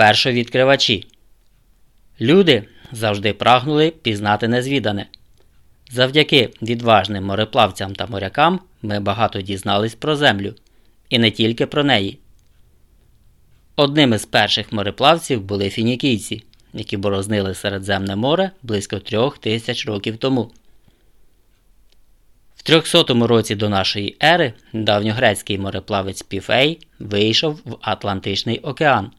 Першовідкривачі. Люди завжди прагнули пізнати незвідане. Завдяки відважним мореплавцям та морякам ми багато дізнались про землю, і не тільки про неї. Одним із перших мореплавців були фінікійці, які борознили Середземне море близько трьох тисяч років тому. В 300 році до нашої ери давньогрецький мореплавець Піфей вийшов в Атлантичний океан.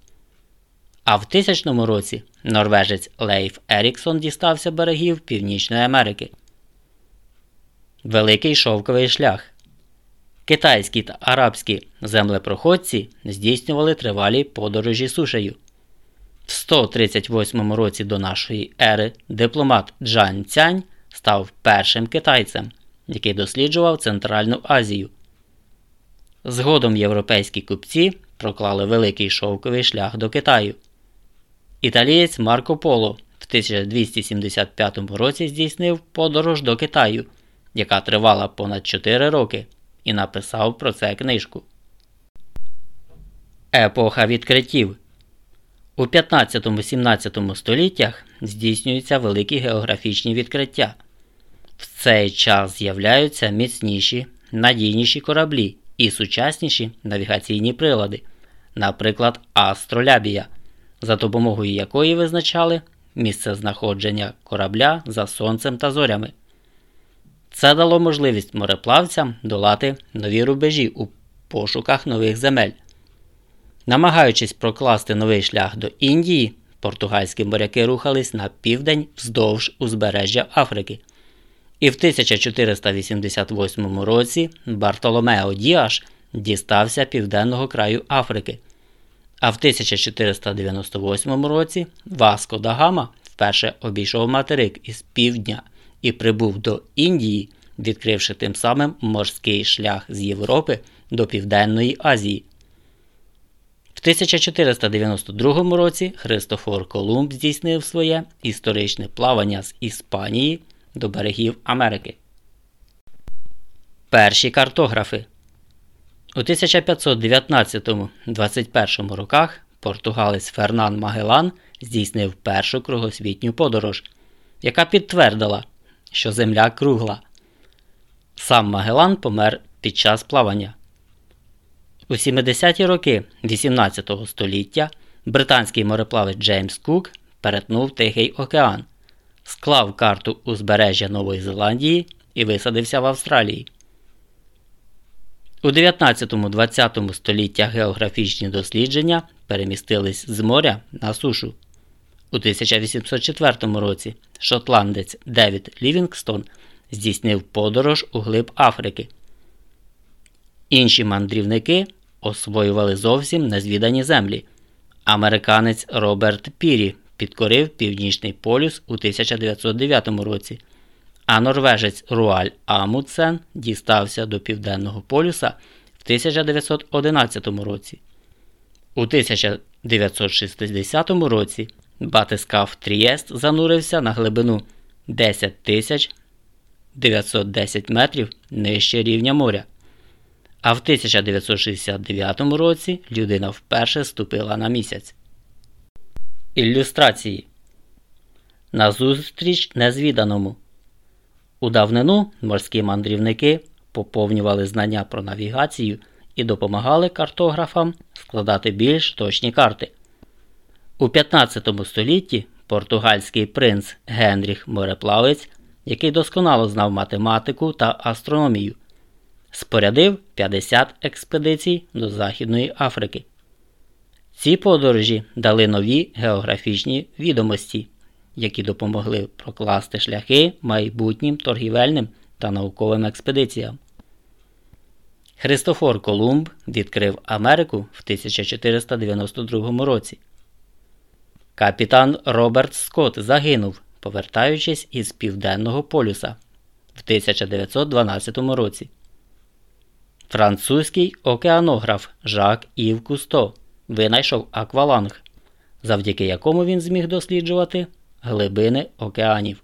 А в 1000 році норвежець Лейф Еріксон дістався берегів Північної Америки. Великий шовковий шлях. Китайські та арабські землепроходці здійснювали тривалі подорожі сушею. В 138 році до нашої ери дипломат Джан Цянь став першим китайцем, який досліджував Центральну Азію. Згодом європейські купці проклали великий шовковий шлях до Китаю. Італієць Марко Поло в 1275 році здійснив подорож до Китаю, яка тривала понад 4 роки, і написав про це книжку. Епоха відкриттів у 15-17 століттях здійснюються великі географічні відкриття. В цей час з'являються міцніші, надійніші кораблі і сучасніші навігаційні прилади, наприклад, астролябія, за допомогою якої визначали місце знаходження корабля за сонцем та зорями. Це дало можливість мореплавцям долати нові рубежі у пошуках нових земель. Намагаючись прокласти новий шлях до Індії, португальські моряки рухались на південь вздовж узбережжя Африки. І в 1488 році Бартоломео Діаш дістався південного краю Африки. А в 1498 році Васко да Гама вперше обійшов материк із півдня і прибув до Індії, відкривши тим самим морський шлях з Європи до Південної Азії. В 1492 році Христофор Колумб здійснив своє історичне плавання з Іспанії до берегів Америки. Перші картографи у 1519-21 роках португалець Фернан Магелан здійснив першу кругосвітню подорож, яка підтвердила, що Земля кругла. Сам Магелан помер під час плавання. У 70-ті роки 18 століття британський мореплавець Джеймс Кук перетнув Тихий океан, склав карту узбережжя Нової Зеландії і висадився в Австралії. У 19-20 століттях географічні дослідження перемістились з моря на сушу. У 1804 році шотландець Девід Лівінгстон здійснив подорож у глиб Африки. Інші мандрівники освоювали зовсім незвідані землі. Американець Роберт Пірі підкорив Північний полюс у 1909 році, а норвежець Руаль Амутсен дістався до Південного полюса в 1911 році. У 1960 році батискаф Трієст занурився на глибину 10 тисяч 910 метрів нижче рівня моря. А в 1969 році людина вперше ступила на місяць. Ілюстрації Назустріч незвіданому. У давнину морські мандрівники поповнювали знання про навігацію і допомагали картографам складати більш точні карти. У 15 столітті португальський принц Генріх Мореплавець, який досконало знав математику та астрономію, спорядив 50 експедицій до Західної Африки. Ці подорожі дали нові географічні відомості, які допомогли прокласти шляхи майбутнім торгівельним та науковим експедиціям. Христофор Колумб відкрив Америку в 1492 році. Капітан Роберт Скотт загинув, повертаючись із Південного полюса в 1912 році. Французький океанограф Жак Ів Кусто винайшов акваланг, завдяки якому він зміг досліджувати глибини океанів.